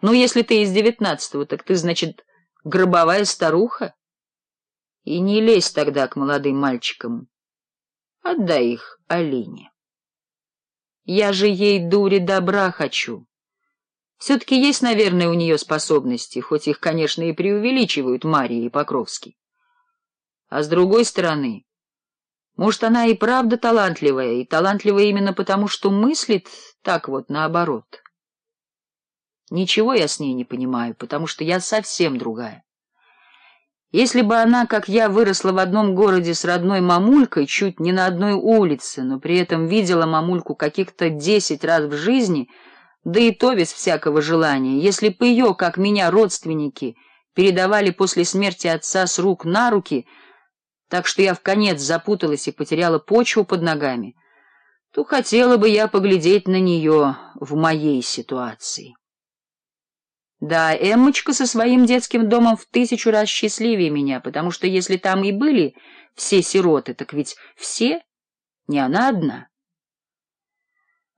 Ну, если ты из девятнадцатого, так ты, значит, гробовая старуха? И не лезь тогда к молодым мальчикам. Отдай их Алине. Я же ей, дури, добра хочу. Все-таки есть, наверное, у нее способности, хоть их, конечно, и преувеличивают Мария и Покровский. А с другой стороны, может, она и правда талантливая, и талантливая именно потому, что мыслит так вот наоборот. Ничего я с ней не понимаю, потому что я совсем другая. Если бы она, как я, выросла в одном городе с родной мамулькой, чуть не на одной улице, но при этом видела мамульку каких-то десять раз в жизни, да и то без всякого желания, если бы ее, как меня, родственники передавали после смерти отца с рук на руки, так что я в конец запуталась и потеряла почву под ногами, то хотела бы я поглядеть на нее в моей ситуации. Да, Эммочка со своим детским домом в тысячу раз счастливее меня, потому что если там и были все сироты, так ведь все, не она одна.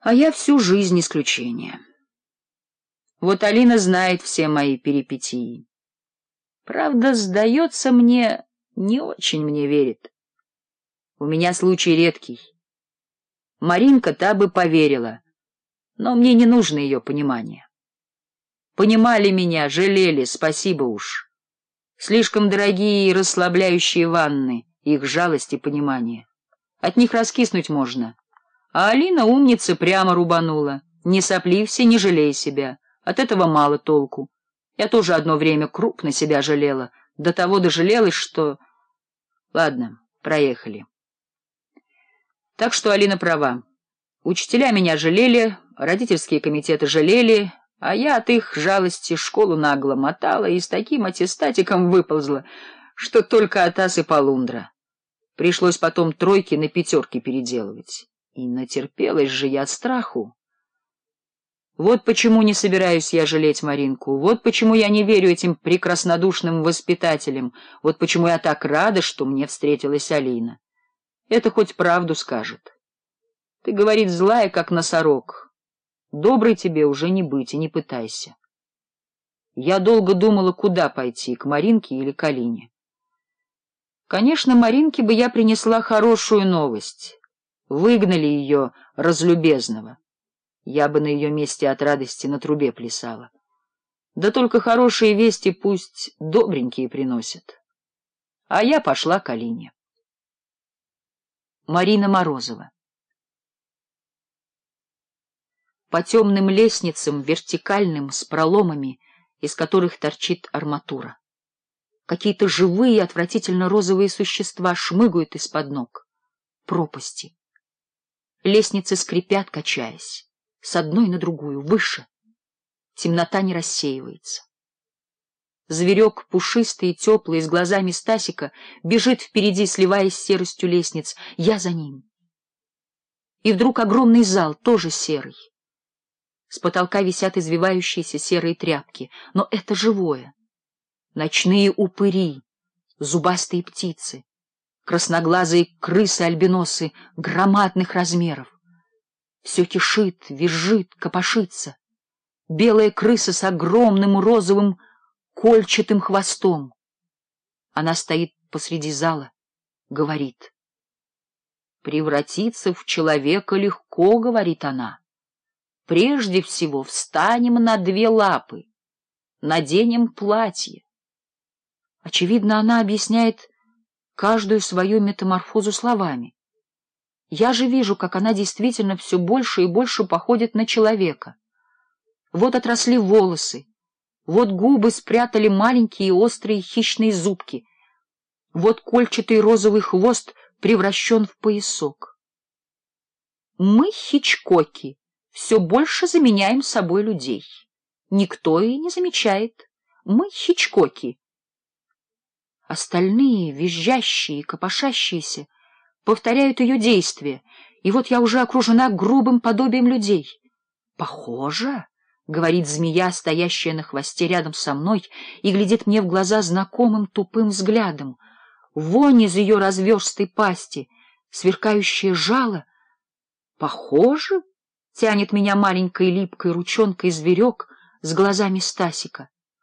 А я всю жизнь исключение. Вот Алина знает все мои перипетии. Правда, сдается мне, не очень мне верит. У меня случай редкий. Маринка та бы поверила, но мне не нужно ее понимание. Понимали меня, жалели, спасибо уж. Слишком дорогие и расслабляющие ванны, их жалость и понимание. От них раскиснуть можно. А Алина умница прямо рубанула. Не соплився, не жалей себя. От этого мало толку. Я тоже одно время крупно себя жалела. До того дожалелась, что... Ладно, проехали. Так что Алина права. Учителя меня жалели, родительские комитеты жалели... А я от их жалости школу нагло мотала и с таким аттестатиком выползла, что только атас и полундра. Пришлось потом тройки на пятерки переделывать. И натерпелась же я страху. Вот почему не собираюсь я жалеть Маринку, вот почему я не верю этим прекраснодушным воспитателям, вот почему я так рада, что мне встретилась Алина. Это хоть правду скажет. Ты, говорит, злая, как носорог, Добрый тебе уже не быть и не пытайся. Я долго думала, куда пойти, к Маринке или к Алине. Конечно, Маринке бы я принесла хорошую новость. Выгнали ее, разлюбезного. Я бы на ее месте от радости на трубе плясала. Да только хорошие вести пусть добренькие приносят. А я пошла к Алине. Марина Морозова по темным лестницам, вертикальным, с проломами, из которых торчит арматура. Какие-то живые, отвратительно розовые существа шмыгают из-под ног. Пропасти. Лестницы скрипят, качаясь, с одной на другую, выше. Темнота не рассеивается. Зверек, пушистый и теплый, с глазами Стасика, бежит впереди, сливаясь с серостью лестниц. Я за ним. И вдруг огромный зал, тоже серый. С потолка висят извивающиеся серые тряпки, но это живое. Ночные упыри, зубастые птицы, красноглазые крысы-альбиносы громадных размеров. Все кишит, визжит, копошится. Белая крыса с огромным розовым кольчатым хвостом. Она стоит посреди зала, говорит. «Превратиться в человека легко», — говорит она. Прежде всего встанем на две лапы, наденем платье. Очевидно, она объясняет каждую свою метаморфозу словами. Я же вижу, как она действительно все больше и больше походит на человека. Вот отросли волосы, вот губы спрятали маленькие острые хищные зубки, вот кольчатый розовый хвост превращен в поясок. Мы хичкоки все больше заменяем собой людей. Никто и не замечает. Мы хичкоки. Остальные, визжащие, копошащиеся, повторяют ее действия, и вот я уже окружена грубым подобием людей. Похоже, — говорит змея, стоящая на хвосте рядом со мной, и глядит мне в глаза знакомым тупым взглядом. Вонь из ее разверстой пасти, сверкающее жало. Похоже, тянет меня маленькой липкой ручонкой зверек с глазами Стасика.